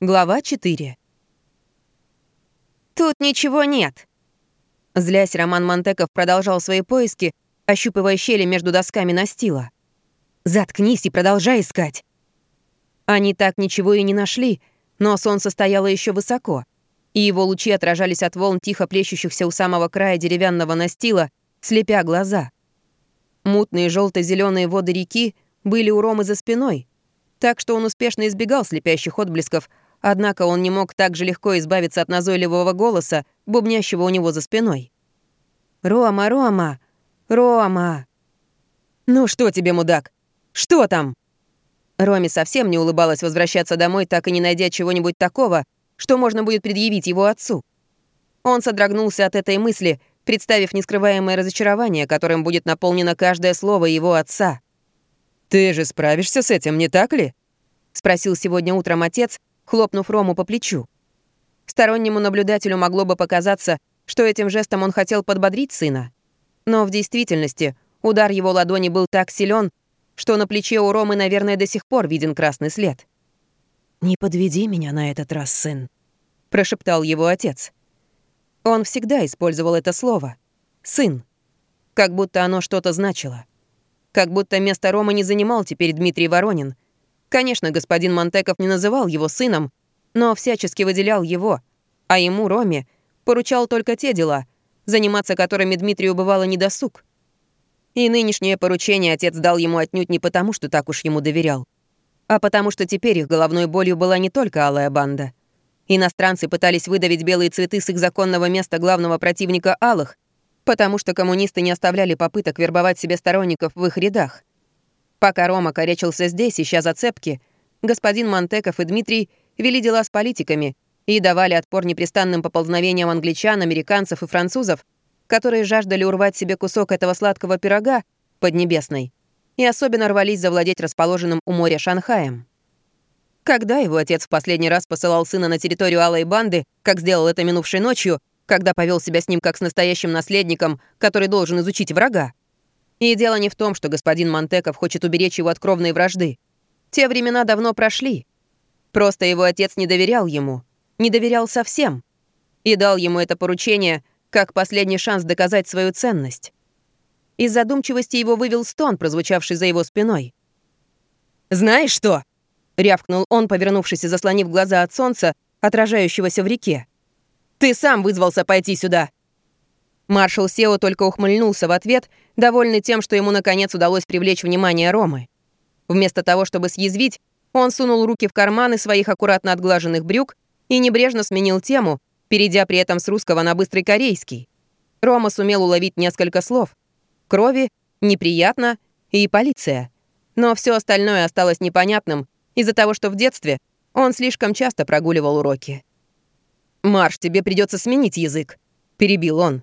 Глава 4. «Тут ничего нет!» Злясь, Роман Монтеков продолжал свои поиски, ощупывая щели между досками настила. «Заткнись и продолжай искать!» Они так ничего и не нашли, но солнце стояло еще высоко, и его лучи отражались от волн тихо плещущихся у самого края деревянного настила, слепя глаза. Мутные желто зеленые воды реки были у Ромы за спиной, так что он успешно избегал слепящих отблесков, однако он не мог так же легко избавиться от назойливого голоса, бубнящего у него за спиной. «Рома, Рома! Рома!» «Ну что тебе, мудак? Что там?» Роме совсем не улыбалось возвращаться домой, так и не найдя чего-нибудь такого, что можно будет предъявить его отцу. Он содрогнулся от этой мысли, представив нескрываемое разочарование, которым будет наполнено каждое слово его отца. «Ты же справишься с этим, не так ли?» — спросил сегодня утром отец, хлопнув Рому по плечу. Стороннему наблюдателю могло бы показаться, что этим жестом он хотел подбодрить сына. Но в действительности удар его ладони был так силен, что на плече у Ромы, наверное, до сих пор виден красный след. «Не подведи меня на этот раз, сын», — прошептал его отец. Он всегда использовал это слово «сын», как будто оно что-то значило. Как будто место Ромы не занимал теперь Дмитрий Воронин. Конечно, господин Монтеков не называл его сыном, но всячески выделял его, а ему, Роме, поручал только те дела, заниматься которыми Дмитрию бывало недосуг. И нынешнее поручение отец дал ему отнюдь не потому, что так уж ему доверял, а потому что теперь их головной болью была не только алая банда. Иностранцы пытались выдавить белые цветы с их законного места главного противника алых, потому что коммунисты не оставляли попыток вербовать себе сторонников в их рядах. Пока Рома корячился здесь, ища зацепки, господин Монтеков и Дмитрий вели дела с политиками и давали отпор непрестанным поползновениям англичан, американцев и французов, которые жаждали урвать себе кусок этого сладкого пирога поднебесной и особенно рвались завладеть расположенным у моря Шанхаем. Когда его отец в последний раз посылал сына на территорию Алой Банды, как сделал это минувшей ночью, когда повел себя с ним как с настоящим наследником, который должен изучить врага? И дело не в том, что господин Монтеков хочет уберечь его от кровной вражды. Те времена давно прошли. Просто его отец не доверял ему, не доверял совсем, и дал ему это поручение — как последний шанс доказать свою ценность. Из задумчивости его вывел стон, прозвучавший за его спиной. «Знаешь что?» — рявкнул он, повернувшись и заслонив глаза от солнца, отражающегося в реке. «Ты сам вызвался пойти сюда!» Маршал Сео только ухмыльнулся в ответ, довольный тем, что ему наконец удалось привлечь внимание Ромы. Вместо того, чтобы съязвить, он сунул руки в карманы своих аккуратно отглаженных брюк и небрежно сменил тему, перейдя при этом с русского на быстрый корейский. Рома сумел уловить несколько слов. Крови, неприятно и полиция. Но все остальное осталось непонятным из-за того, что в детстве он слишком часто прогуливал уроки. «Марш, тебе придется сменить язык», — перебил он.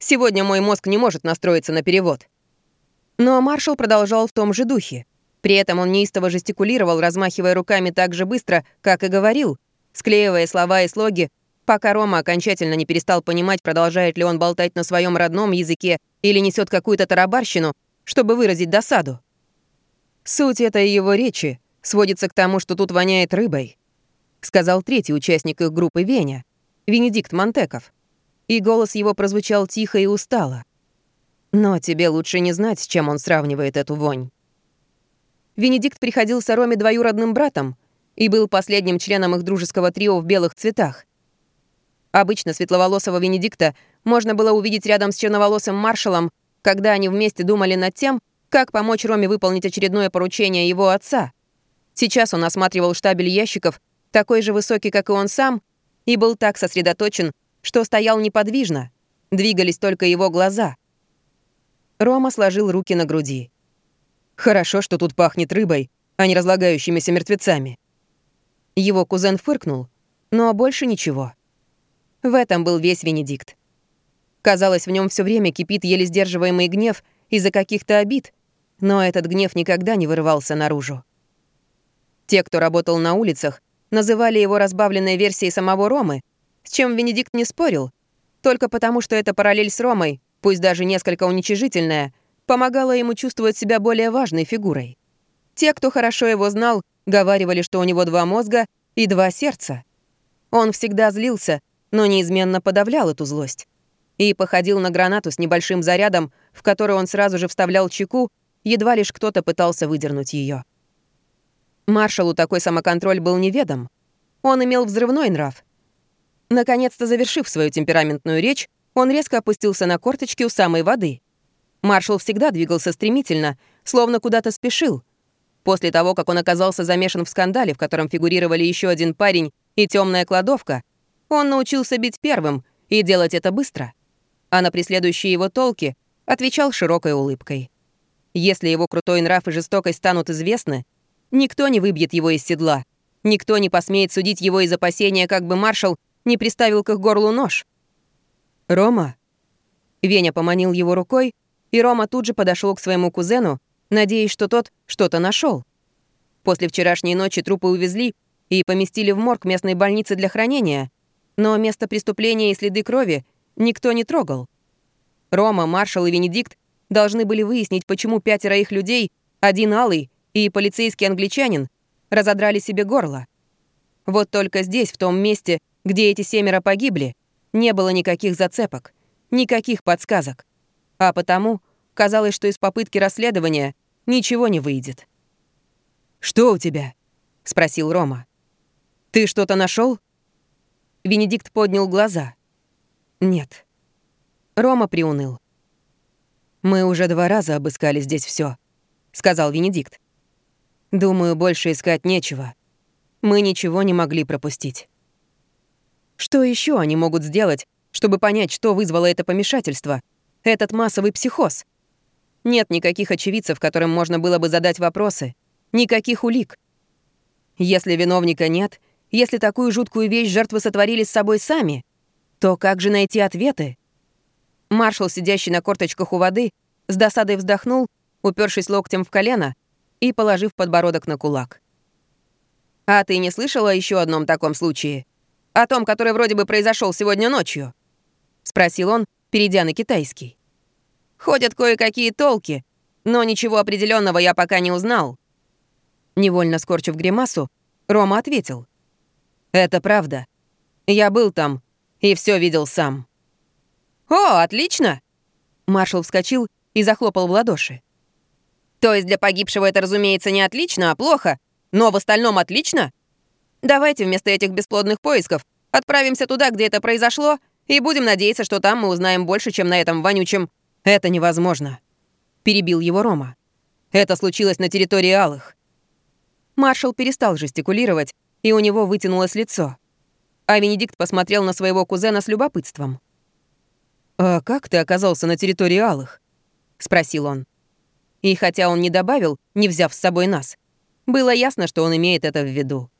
«Сегодня мой мозг не может настроиться на перевод». Но маршал продолжал в том же духе. При этом он неистово жестикулировал, размахивая руками так же быстро, как и говорил, склеивая слова и слоги пока Рома окончательно не перестал понимать, продолжает ли он болтать на своем родном языке или несет какую-то тарабарщину, чтобы выразить досаду. Суть этой его речи сводится к тому, что тут воняет рыбой, сказал третий участник их группы Веня, Венедикт Монтеков. И голос его прозвучал тихо и устало. Но тебе лучше не знать, чем он сравнивает эту вонь. Венедикт приходился Роме двоюродным братом и был последним членом их дружеского трио в белых цветах. Обычно светловолосого Венедикта можно было увидеть рядом с черноволосым маршалом, когда они вместе думали над тем, как помочь Роме выполнить очередное поручение его отца. Сейчас он осматривал штабель ящиков, такой же высокий, как и он сам, и был так сосредоточен, что стоял неподвижно, двигались только его глаза. Рома сложил руки на груди. «Хорошо, что тут пахнет рыбой, а не разлагающимися мертвецами». Его кузен фыркнул, но больше ничего. В этом был весь Венедикт. Казалось, в нем все время кипит еле сдерживаемый гнев из-за каких-то обид, но этот гнев никогда не вырывался наружу. Те, кто работал на улицах, называли его разбавленной версией самого Ромы, с чем Венедикт не спорил, только потому, что эта параллель с Ромой, пусть даже несколько уничижительная, помогала ему чувствовать себя более важной фигурой. Те, кто хорошо его знал, говаривали, что у него два мозга и два сердца. Он всегда злился, но неизменно подавлял эту злость. И походил на гранату с небольшим зарядом, в который он сразу же вставлял чеку, едва лишь кто-то пытался выдернуть ее. Маршалу такой самоконтроль был неведом. Он имел взрывной нрав. Наконец-то завершив свою темпераментную речь, он резко опустился на корточки у самой воды. Маршал всегда двигался стремительно, словно куда-то спешил. После того, как он оказался замешан в скандале, в котором фигурировали еще один парень и темная кладовка, он научился бить первым и делать это быстро. А на преследующие его толки отвечал широкой улыбкой. Если его крутой нрав и жестокость станут известны, никто не выбьет его из седла, никто не посмеет судить его из опасения, как бы маршал не приставил к их горлу нож. «Рома?» Веня поманил его рукой, и Рома тут же подошел к своему кузену, надеясь, что тот что-то нашел. После вчерашней ночи трупы увезли и поместили в морг местной больницы для хранения, но место преступления и следы крови никто не трогал. Рома, Маршал и Венедикт должны были выяснить, почему пятеро их людей, один алый и полицейский англичанин, разодрали себе горло. Вот только здесь, в том месте, где эти семеро погибли, не было никаких зацепок, никаких подсказок. А потому казалось, что из попытки расследования ничего не выйдет. «Что у тебя?» — спросил Рома. «Ты что-то нашел? Венедикт поднял глаза. «Нет». Рома приуныл. «Мы уже два раза обыскали здесь все, сказал Венедикт. «Думаю, больше искать нечего. Мы ничего не могли пропустить». Что еще они могут сделать, чтобы понять, что вызвало это помешательство, этот массовый психоз? Нет никаких очевидцев, которым можно было бы задать вопросы, никаких улик. Если виновника нет, если такую жуткую вещь жертвы сотворили с собой сами, то как же найти ответы? Маршал, сидящий на корточках у воды, с досадой вздохнул, упершись локтем в колено и положив подбородок на кулак. «А ты не слышала еще одном таком случае?» О том, который вроде бы произошел сегодня ночью?» — спросил он, перейдя на китайский. «Ходят кое-какие толки, но ничего определенного я пока не узнал». Невольно скорчив гримасу, Рома ответил. «Это правда. Я был там и все видел сам». «О, отлично!» Маршал вскочил и захлопал в ладоши. «То есть для погибшего это, разумеется, не отлично, а плохо, но в остальном отлично?» Давайте вместо этих бесплодных поисков отправимся туда, где это произошло, и будем надеяться, что там мы узнаем больше, чем на этом вонючем... Это невозможно. Перебил его Рома. Это случилось на территории Алых. Маршал перестал жестикулировать, и у него вытянулось лицо. А Венедикт посмотрел на своего кузена с любопытством. «А как ты оказался на территории Алых?» — спросил он. И хотя он не добавил, не взяв с собой нас, было ясно, что он имеет это в виду.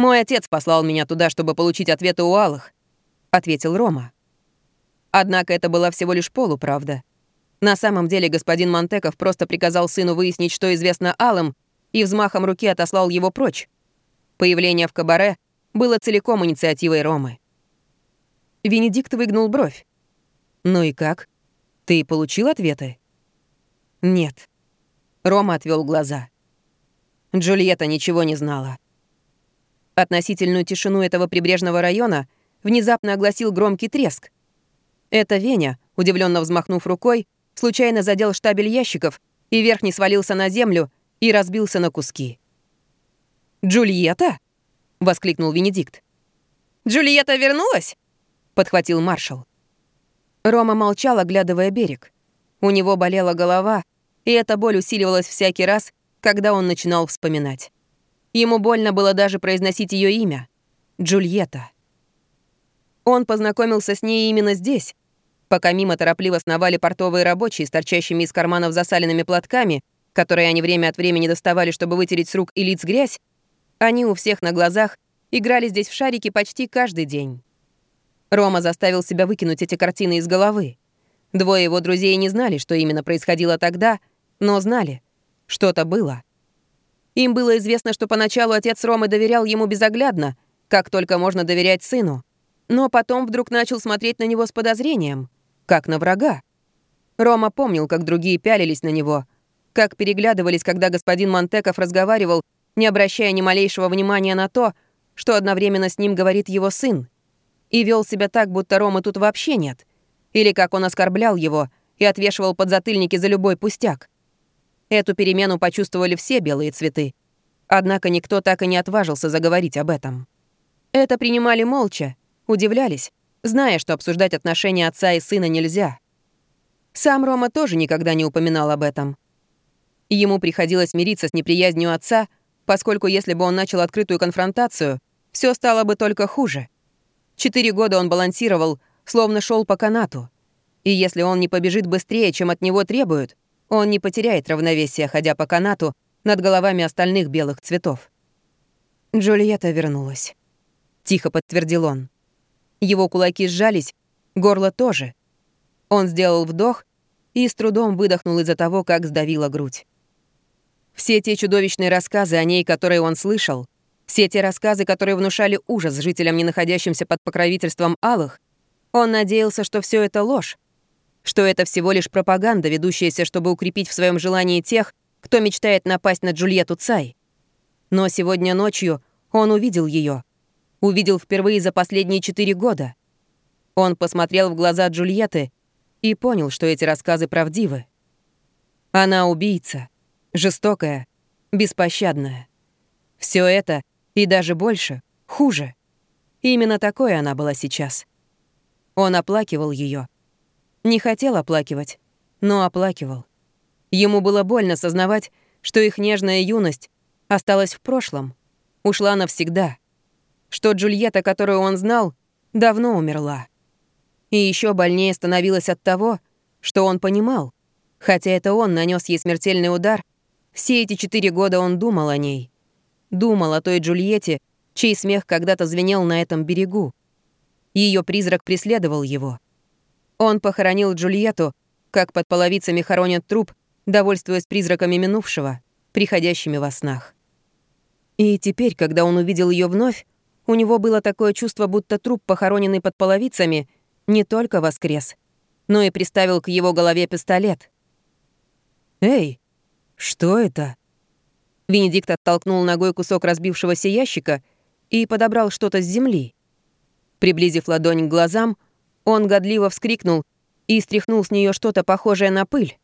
«Мой отец послал меня туда, чтобы получить ответы у Алых», — ответил Рома. Однако это была всего лишь полуправда. На самом деле господин Монтеков просто приказал сыну выяснить, что известно Алым, и взмахом руки отослал его прочь. Появление в кабаре было целиком инициативой Ромы. Венедикт выгнул бровь. «Ну и как? Ты получил ответы?» «Нет». Рома отвел глаза. Джульетта ничего не знала. Относительную тишину этого прибрежного района внезапно огласил громкий треск. Это Веня, удивленно взмахнув рукой, случайно задел штабель ящиков, и верхний свалился на землю и разбился на куски. «Джульетта?» — воскликнул Венедикт. «Джульетта вернулась?» — подхватил маршал. Рома молчал, оглядывая берег. У него болела голова, и эта боль усиливалась всякий раз, когда он начинал вспоминать. Ему больно было даже произносить ее имя — Джульетта. Он познакомился с ней именно здесь, пока мимо торопливо сновали портовые рабочие с торчащими из карманов засаленными платками, которые они время от времени доставали, чтобы вытереть с рук и лиц грязь, они у всех на глазах играли здесь в шарики почти каждый день. Рома заставил себя выкинуть эти картины из головы. Двое его друзей не знали, что именно происходило тогда, но знали, что-то было — им было известно, что поначалу отец Ромы доверял ему безоглядно, как только можно доверять сыну. Но потом вдруг начал смотреть на него с подозрением, как на врага. Рома помнил, как другие пялились на него, как переглядывались, когда господин Монтеков разговаривал не обращая ни малейшего внимания на то, что одновременно с ним говорит его сын, и вел себя так, будто Ромы тут вообще нет, или как он оскорблял его и отвешивал подзатыльники за любой пустяк. Эту перемену почувствовали все белые цветы, однако никто так и не отважился заговорить об этом. Это принимали молча, удивлялись, зная, что обсуждать отношения отца и сына нельзя. Сам Рома тоже никогда не упоминал об этом. Ему приходилось мириться с неприязнью отца, поскольку если бы он начал открытую конфронтацию, все стало бы только хуже. Четыре года он балансировал, словно шел по канату. И если он не побежит быстрее, чем от него требуют, он не потеряет равновесие, ходя по канату над головами остальных белых цветов. Джульетта вернулась. Тихо подтвердил он. Его кулаки сжались, горло тоже. Он сделал вдох и с трудом выдохнул из-за того, как сдавила грудь. Все те чудовищные рассказы о ней, которые он слышал, все те рассказы, которые внушали ужас жителям, не находящимся под покровительством алых, он надеялся, что все это ложь, что это всего лишь пропаганда, ведущаяся, чтобы укрепить в своем желании тех, кто мечтает напасть на Джульетту Цай. Но сегодня ночью он увидел ее, увидел впервые за последние четыре года. Он посмотрел в глаза Джульетты и понял, что эти рассказы правдивы. Она убийца, жестокая, беспощадная. Все это, и даже больше, хуже. Именно такой она была сейчас. Он оплакивал ее. Не хотел оплакивать, но оплакивал. Ему было больно сознавать, что их нежная юность осталась в прошлом, ушла навсегда, что Джульетта, которую он знал, давно умерла. И еще больнее становилось от того, что он понимал, хотя это он нанес ей смертельный удар, все эти четыре года он думал о ней. Думал о той Джульетте, чей смех когда-то звенел на этом берегу. Ее призрак преследовал его. Он похоронил Джульетту, как под половицами хоронят труп, довольствуясь призраками минувшего, приходящими во снах. И теперь, когда он увидел ее вновь, у него было такое чувство, будто труп, похороненный под половицами, не только воскрес, но и приставил к его голове пистолет. «Эй, что это?» Венедикт оттолкнул ногой кусок разбившегося ящика и подобрал что-то с земли. Приблизив ладонь к глазам, он годливо вскрикнул и стряхнул с нее что-то похожее на пыль.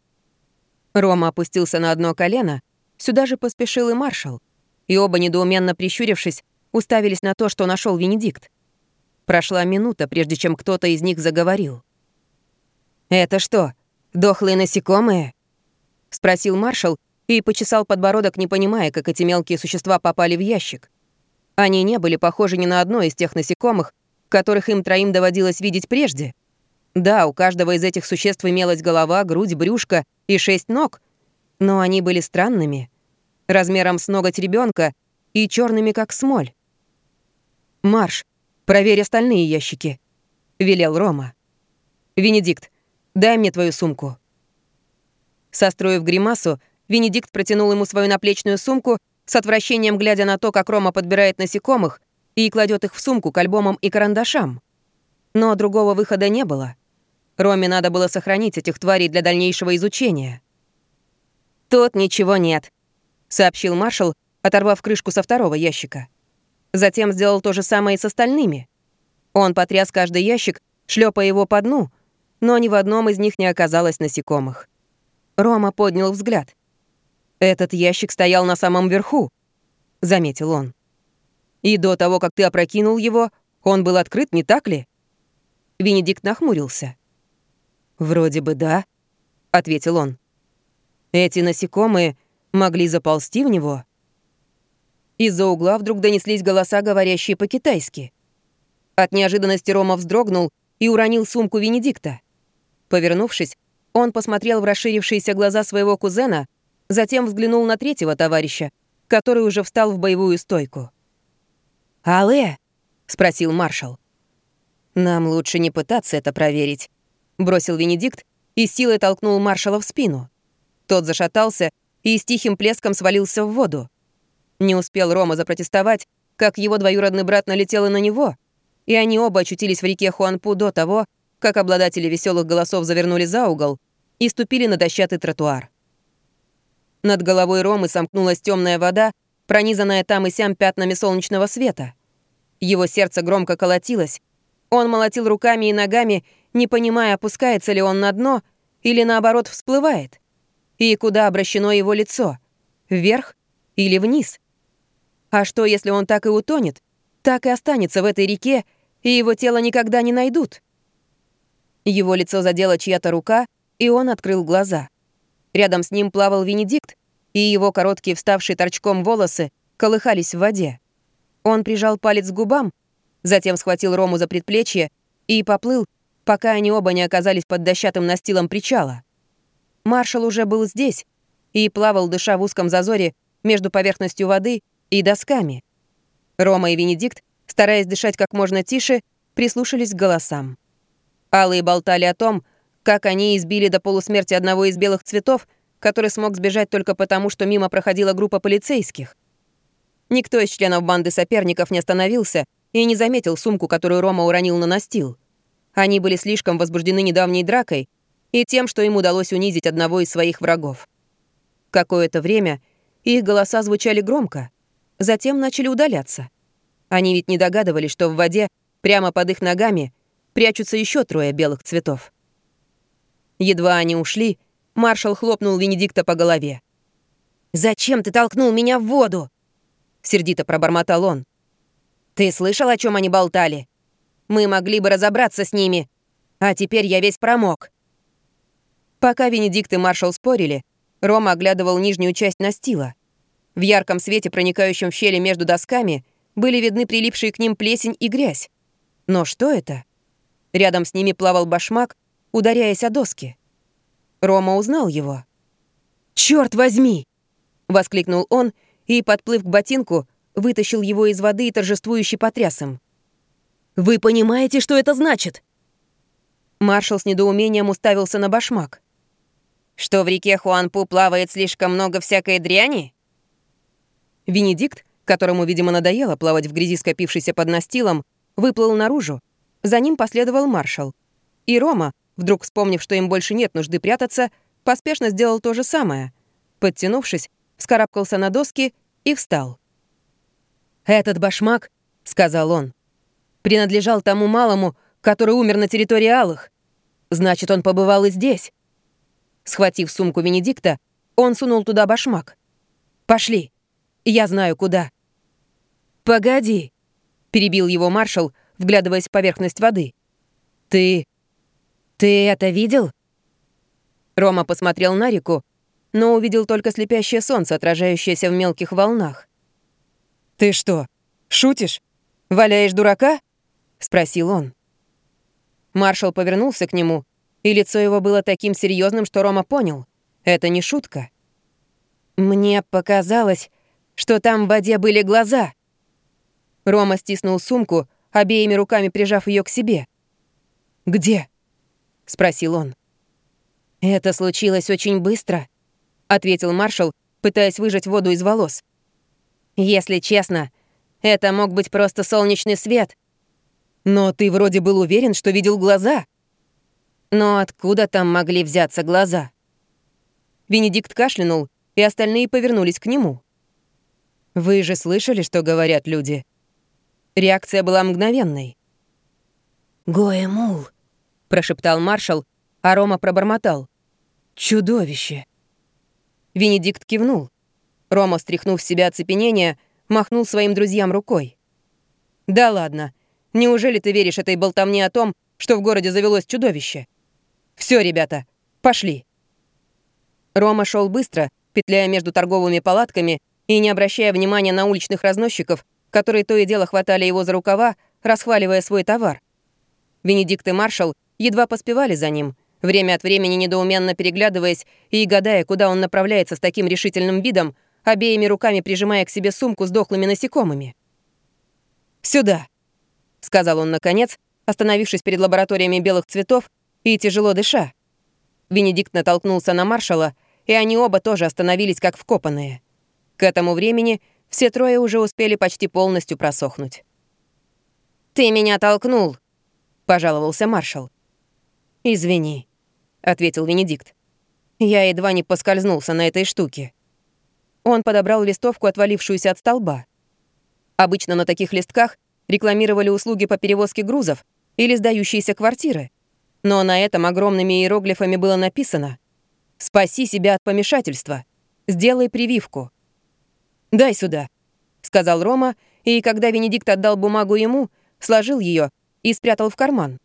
Рома опустился на одно колено, сюда же поспешил и маршал, и оба, недоуменно прищурившись, уставились на то, что нашел Венедикт. Прошла минута, прежде чем кто-то из них заговорил. «Это что, дохлые насекомые?» — спросил маршал и почесал подбородок, не понимая, как эти мелкие существа попали в ящик. Они не были похожи ни на одно из тех насекомых, которых им троим доводилось видеть прежде. Да, у каждого из этих существ имелась голова, грудь, брюшко и шесть ног, но они были странными, размером с ноготь ребенка и черными, как смоль. «Марш, проверь остальные ящики», — велел Рома. «Венедикт, дай мне твою сумку». Состроив гримасу, Венедикт протянул ему свою наплечную сумку, с отвращением глядя на то, как Рома подбирает насекомых и кладет их в сумку к альбомам и карандашам. Но другого выхода не было. Роме надо было сохранить этих тварей для дальнейшего изучения. «Тут ничего нет», — сообщил маршал, оторвав крышку со второго ящика. Затем сделал то же самое и с остальными. Он потряс каждый ящик, шлепая его по дну, но ни в одном из них не оказалось насекомых. Рома поднял взгляд. «Этот ящик стоял на самом верху», — заметил он. «И до того, как ты опрокинул его, он был открыт, не так ли?» Венедикт нахмурился. «Вроде бы да», — ответил он. «Эти насекомые могли заползти в него». Из-за угла вдруг донеслись голоса, говорящие по-китайски. От неожиданности Рома вздрогнул и уронил сумку Венедикта. Повернувшись, он посмотрел в расширившиеся глаза своего кузена, затем взглянул на третьего товарища, который уже встал в боевую стойку. «Алле?» — спросил маршал. «Нам лучше не пытаться это проверить», — бросил Венедикт и силой толкнул маршала в спину. Тот зашатался и с тихим плеском свалился в воду. Не успел Рома запротестовать, как его двоюродный брат налетел на него, и они оба очутились в реке Хуанпу до того, как обладатели веселых голосов завернули за угол и ступили на дощатый тротуар. Над головой Ромы сомкнулась темная вода, пронизанная там и сям пятнами солнечного света. Его сердце громко колотилось. Он молотил руками и ногами, не понимая, опускается ли он на дно или, наоборот, всплывает. И куда обращено его лицо? Вверх или вниз? А что, если он так и утонет, так и останется в этой реке, и его тело никогда не найдут? Его лицо задела чья-то рука, и он открыл глаза. Рядом с ним плавал Венедикт, и его короткие вставшие торчком волосы колыхались в воде. Он прижал палец к губам, затем схватил Рому за предплечье и поплыл, пока они оба не оказались под дощатым настилом причала. Маршал уже был здесь и плавал, дыша в узком зазоре между поверхностью воды и досками. Рома и Венедикт, стараясь дышать как можно тише, прислушались к голосам. Алые болтали о том, как они избили до полусмерти одного из белых цветов, который смог сбежать только потому, что мимо проходила группа полицейских. Никто из членов банды соперников не остановился и не заметил сумку, которую Рома уронил на настил. Они были слишком возбуждены недавней дракой и тем, что им удалось унизить одного из своих врагов. Какое-то время их голоса звучали громко, затем начали удаляться. Они ведь не догадывались, что в воде, прямо под их ногами, прячутся еще трое белых цветов. Едва они ушли, маршал хлопнул Венедикта по голове. «Зачем ты толкнул меня в воду?» Сердито пробормотал он. «Ты слышал, о чем они болтали? Мы могли бы разобраться с ними, а теперь я весь промок». Пока Венедикт и маршал спорили, Рома оглядывал нижнюю часть настила. В ярком свете, проникающем в щели между досками, были видны прилипшие к ним плесень и грязь. Но что это? Рядом с ними плавал башмак, ударяясь о доски. Рома узнал его. «Чёрт возьми!» — воскликнул он и, подплыв к ботинку, вытащил его из воды и торжествующе потряс. «Вы понимаете, что это значит?» Маршал с недоумением уставился на башмак. «Что в реке Хуанпу плавает слишком много всякой дряни?» Венедикт, которому, видимо, надоело плавать в грязи, скопившейся под настилом, выплыл наружу. За ним последовал маршал. И Рома, вдруг вспомнив, что им больше нет нужды прятаться, поспешно сделал то же самое. Подтянувшись, вскарабкался на доски и встал. «Этот башмак», — сказал он, — «принадлежал тому малому, который умер на территории Алых. Значит, он побывал и здесь». Схватив сумку Венедикта, он сунул туда башмак. «Пошли, я знаю, куда». «Погоди», — перебил его маршал, вглядываясь в поверхность воды. «Ты «Ты это видел?» Рома посмотрел на реку, но увидел только слепящее солнце, отражающееся в мелких волнах. «Ты что, шутишь? Валяешь дурака?» — спросил он. Маршал повернулся к нему, и лицо его было таким серьезным, что Рома понял — это не шутка. «Мне показалось, что там в воде были глаза». Рома стиснул сумку, обеими руками прижав ее к себе. «Где?» — спросил он. «Это случилось очень быстро», — ответил маршал, пытаясь выжать воду из волос. «Если честно, это мог быть просто солнечный свет». «Но ты вроде был уверен, что видел глаза». «Но откуда там могли взяться глаза?» Венедикт кашлянул, и остальные повернулись к нему. «Вы же слышали, что говорят люди?» Реакция была мгновенной. «Гоэмул», — прошептал маршал, а Рома пробормотал. «Чудовище!» Венедикт кивнул. Рома, стряхнув с себя оцепенение, махнул своим друзьям рукой. «Да ладно. Неужели ты веришь этой болтовне о том, что в городе завелось чудовище? Все, ребята, пошли!» Рома шел быстро, петляя между торговыми палатками и не обращая внимания на уличных разносчиков, которые то и дело хватали его за рукава, расхваливая свой товар. Венедикт и маршал едва поспевали за ним, время от времени недоуменно переглядываясь и гадая, куда он направляется с таким решительным видом, обеими руками прижимая к себе сумку с дохлыми насекомыми. «Сюда!» — сказал он наконец, остановившись перед лабораториями белых цветов и тяжело дыша. Венедикт натолкнулся на маршала, и они оба тоже остановились как вкопанные. К этому времени все трое уже успели почти полностью просохнуть. «Ты меня толкнул!» — пожаловался маршал. «Извини», — ответил Венедикт. «Я едва не поскользнулся на этой штуке». Он подобрал листовку, отвалившуюся от столба. Обычно на таких листках рекламировали услуги по перевозке грузов или сдающиеся квартиры. Но на этом огромными иероглифами было написано «Спаси себя от помешательства. Сделай прививку». «Дай сюда», — сказал Рома, и когда Венедикт отдал бумагу ему, сложил ее и спрятал в карман.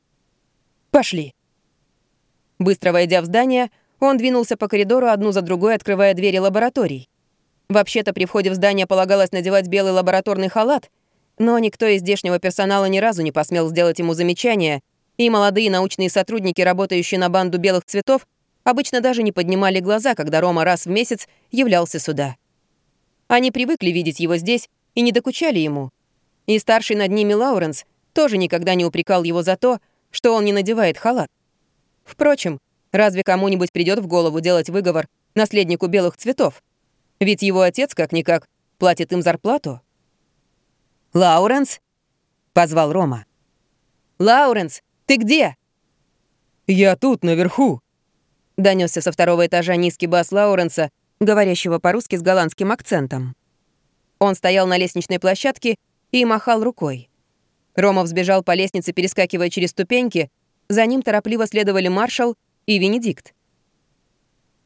«Пошли». Быстро войдя в здание, он двинулся по коридору одну за другой, открывая двери лабораторий. Вообще-то при входе в здание полагалось надевать белый лабораторный халат, но никто из здешнего персонала ни разу не посмел сделать ему замечания, и молодые научные сотрудники, работающие на банду белых цветов, обычно даже не поднимали глаза, когда Рома раз в месяц являлся сюда. Они привыкли видеть его здесь и не докучали ему. И старший над ними Лауренс тоже никогда не упрекал его за то, что он не надевает халат. Впрочем, разве кому-нибудь придет в голову делать выговор наследнику белых цветов? Ведь его отец, как-никак, платит им зарплату. «Лауренс?» — позвал Рома. «Лауренс, ты где?» «Я тут, наверху», — донесся со второго этажа низкий бас Лауренса, говорящего по-русски с голландским акцентом. Он стоял на лестничной площадке и махал рукой. Рома взбежал по лестнице, перескакивая через ступеньки, за ним торопливо следовали маршал и Венедикт.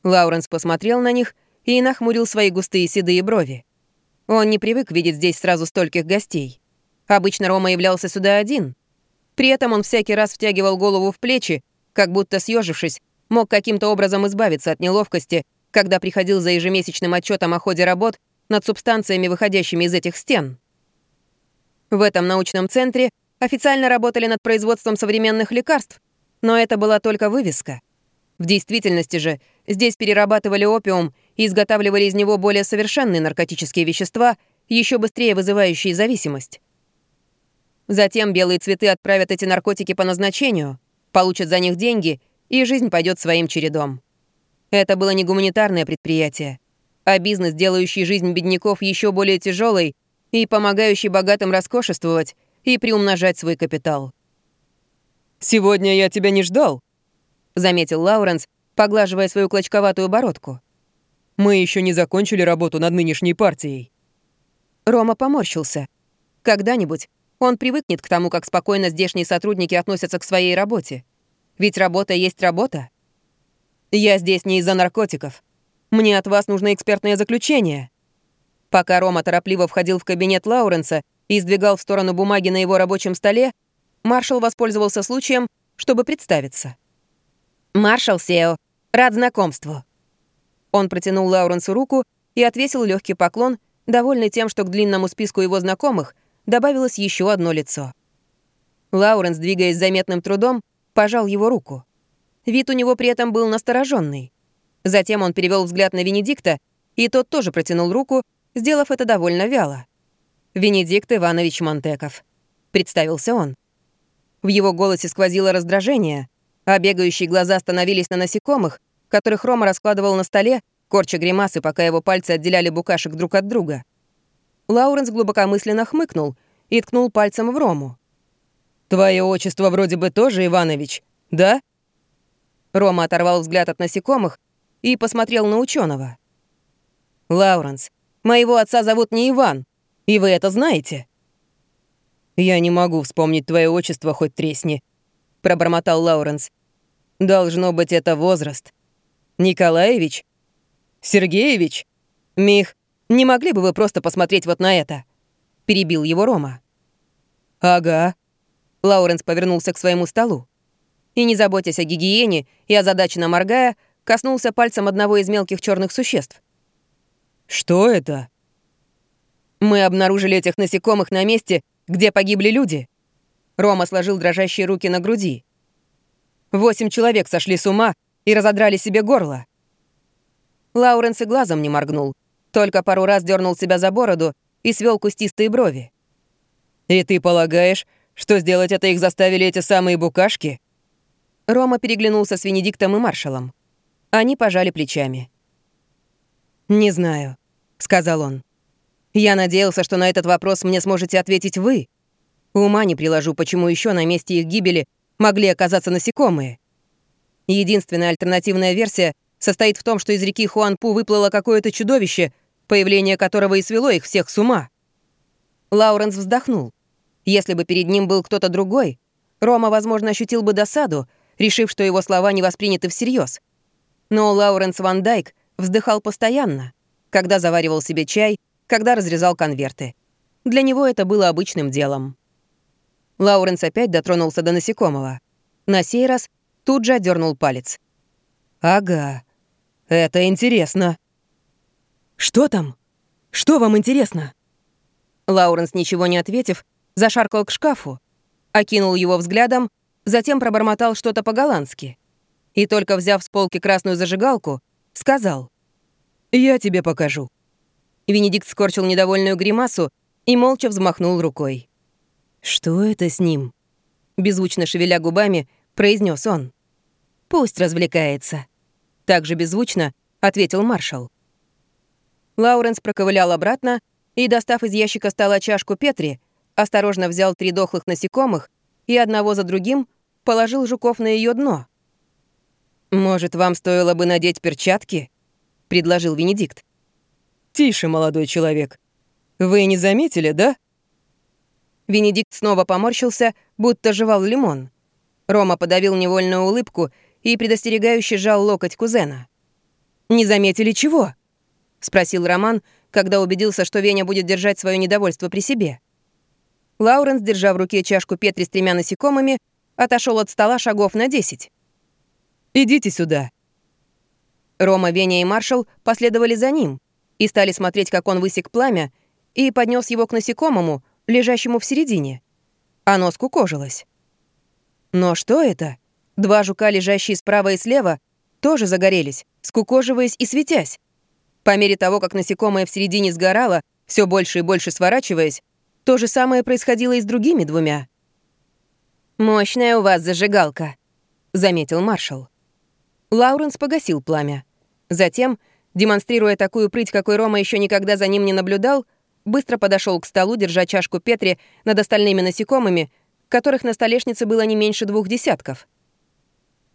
Лауренс посмотрел на них и нахмурил свои густые седые брови. Он не привык видеть здесь сразу стольких гостей. Обычно Рома являлся сюда один. При этом он всякий раз втягивал голову в плечи, как будто съежившись, мог каким-то образом избавиться от неловкости, когда приходил за ежемесячным отчетом о ходе работ над субстанциями, выходящими из этих стен. В этом научном центре официально работали над производством современных лекарств, но это была только вывеска. В действительности же здесь перерабатывали опиум и изготавливали из него более совершенные наркотические вещества, еще быстрее вызывающие зависимость. Затем белые цветы отправят эти наркотики по назначению, получат за них деньги, и жизнь пойдет своим чередом. Это было не гуманитарное предприятие, а бизнес, делающий жизнь бедняков еще более тяжелой и помогающий богатым роскошествовать и приумножать свой капитал. «Сегодня я тебя не ждал», — заметил Лауренс, поглаживая свою клочковатую бородку. «Мы еще не закончили работу над нынешней партией». Рома поморщился. Когда-нибудь он привыкнет к тому, как спокойно здешние сотрудники относятся к своей работе. Ведь работа есть работа. Я здесь не из-за наркотиков. Мне от вас нужно экспертное заключение. Пока Рома торопливо входил в кабинет Лауренса и сдвигал в сторону бумаги на его рабочем столе, маршал воспользовался случаем, чтобы представиться. «Маршал Сео, рад знакомству». Он протянул Лауренсу руку и отвесил легкий поклон, довольный тем, что к длинному списку его знакомых добавилось еще одно лицо. Лауренс, двигаясь заметным трудом, пожал его руку. Вид у него при этом был настороженный. Затем он перевел взгляд на Венедикта, и тот тоже протянул руку, сделав это довольно вяло. «Венедикт Иванович Монтеков», — представился он. В его голосе сквозило раздражение, а бегающие глаза становились на насекомых, которых Рома раскладывал на столе, корча гримасы, пока его пальцы отделяли букашек друг от друга. Лауренс глубокомысленно хмыкнул и ткнул пальцем в Рому. «Твое отчество вроде бы тоже Иванович, да?» Рома оторвал взгляд от насекомых и посмотрел на ученого. «Лауренс, моего отца зовут не Иван, и вы это знаете?» «Я не могу вспомнить твое отчество, хоть тресни», — пробормотал Лауренс. «Должно быть, это возраст. Николаевич? Сергеевич? Мих, не могли бы вы просто посмотреть вот на это?» — перебил его Рома. «Ага». Лауренс повернулся к своему столу. И, не заботясь о гигиене и озадаченно моргая, коснулся пальцем одного из мелких черных существ. «Что это?» «Мы обнаружили этих насекомых на месте, где погибли люди». Рома сложил дрожащие руки на груди. Восемь человек сошли с ума и разодрали себе горло. Лауренс и глазом не моргнул, только пару раз дернул себя за бороду и свел кустистые брови. «И ты полагаешь, что сделать это их заставили эти самые букашки?» Рома переглянулся с Венедиктом и маршалом. Они пожали плечами. «Не знаю», — сказал он. «Я надеялся, что на этот вопрос мне сможете ответить вы. Ума не приложу, почему еще на месте их гибели могли оказаться насекомые. Единственная альтернативная версия состоит в том, что из реки Хуанпу выплыло какое-то чудовище, появление которого и свело их всех с ума. Лауренс вздохнул. Если бы перед ним был кто-то другой, Рома, возможно, ощутил бы досаду, решив, что его слова не восприняты всерьез. Но Лауренс Ван Дайк вздыхал постоянно, когда заваривал себе чай, когда разрезал конверты. Для него это было обычным делом. Лауренс опять дотронулся до насекомого. На сей раз тут же отдернул палец. «Ага, это интересно». «Что там? Что вам интересно?» Лауренс, ничего не ответив, зашаркал к шкафу, окинул его взглядом, затем пробормотал что-то по-голландски. И только взяв с полки красную зажигалку, сказал «Я тебе покажу». Венедикт скорчил недовольную гримасу и молча взмахнул рукой. «Что это с ним?» Беззвучно шевеля губами, произнес он. «Пусть развлекается». Так же беззвучно ответил маршал. Лауренс проковылял обратно и, достав из ящика стола чашку Петри, осторожно взял три дохлых насекомых и одного за другим положил жуков на ее дно. «Может, вам стоило бы надеть перчатки?» — предложил Венедикт. «Тише, молодой человек. Вы не заметили, да?» Венедикт снова поморщился, будто жевал лимон. Рома подавил невольную улыбку и предостерегающе жал локоть кузена. «Не заметили чего?» — спросил Роман, когда убедился, что Веня будет держать свое недовольство при себе. Лауренс, держа в руке чашку Петри с тремя насекомыми, отошел от стола шагов на десять. «Идите сюда». Рома, Веня и Маршал последовали за ним и стали смотреть, как он высек пламя, и поднес его к насекомому, лежащему в середине. Оно скукожилось. Но что это? Два жука, лежащие справа и слева, тоже загорелись, скукоживаясь и светясь. По мере того, как насекомое в середине сгорало, все больше и больше сворачиваясь, то же самое происходило и с другими двумя. «Мощная у вас зажигалка», — заметил маршал. Лауренс погасил пламя. Затем, демонстрируя такую прыть, какой Рома еще никогда за ним не наблюдал, быстро подошел к столу, держа чашку Петри над остальными насекомыми, которых на столешнице было не меньше двух десятков.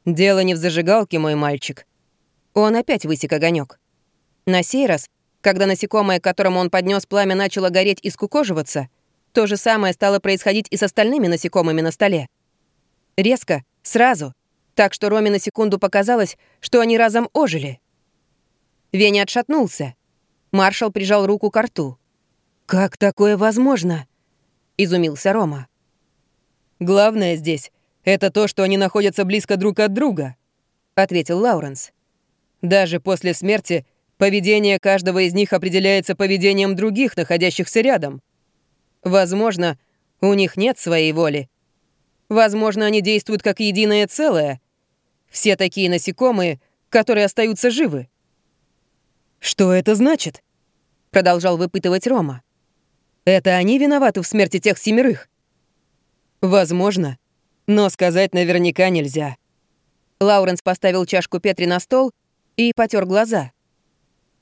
«Дело не в зажигалке, мой мальчик». Он опять высек огонек. На сей раз, когда насекомое, которому он поднес пламя, начало гореть и скукоживаться, то же самое стало происходить и с остальными насекомыми на столе. Резко, сразу, так что Роме на секунду показалось, что они разом ожили. Веня отшатнулся. Маршал прижал руку к рту. «Как такое возможно?» — изумился Рома. «Главное здесь — это то, что они находятся близко друг от друга», — ответил Лауренс. «Даже после смерти поведение каждого из них определяется поведением других, находящихся рядом. Возможно, у них нет своей воли. Возможно, они действуют как единое целое. Все такие насекомые, которые остаются живы. «Что это значит?» — продолжал выпытывать Рома. «Это они виноваты в смерти тех семерых?» «Возможно, но сказать наверняка нельзя». Лауренс поставил чашку Петри на стол и потер глаза.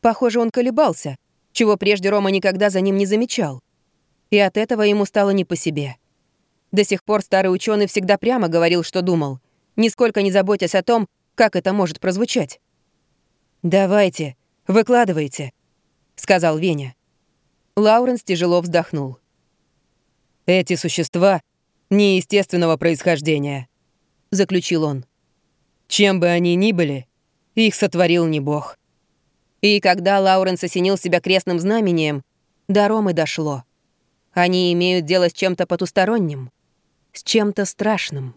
Похоже, он колебался, чего прежде Рома никогда за ним не замечал и от этого ему стало не по себе. До сих пор старый ученый всегда прямо говорил, что думал, нисколько не заботясь о том, как это может прозвучать. «Давайте, выкладывайте», — сказал Веня. Лауренс тяжело вздохнул. «Эти существа неестественного происхождения», — заключил он. «Чем бы они ни были, их сотворил не Бог». И когда Лауренс осенил себя крестным знамением, до Ромы дошло. Они имеют дело с чем-то потусторонним, с чем-то страшным.